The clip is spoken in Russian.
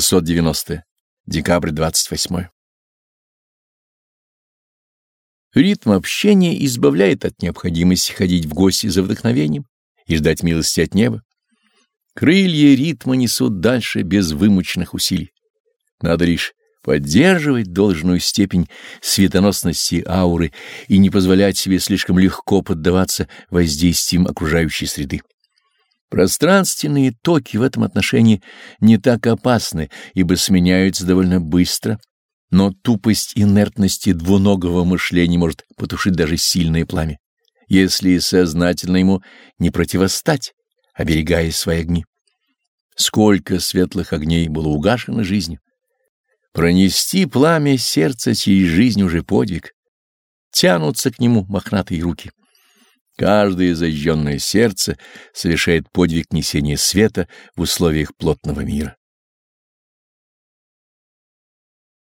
690. Декабрь 28. Ритм общения избавляет от необходимости ходить в гости за вдохновением и ждать милости от неба. Крылья ритма несут дальше без вымученных усилий. Надо лишь поддерживать должную степень светоносности ауры и не позволять себе слишком легко поддаваться воздействиям окружающей среды. Пространственные токи в этом отношении не так опасны, ибо сменяются довольно быстро но тупость инертности двуногого мышления может потушить даже сильное пламя, если сознательно ему не противостать, оберегая свои огни. Сколько светлых огней было угашено жизнью. Пронести пламя сердца через жизнь уже подвиг. Тянутся к нему мохнатые руки. Каждое зажженное сердце совершает подвиг несения света в условиях плотного мира.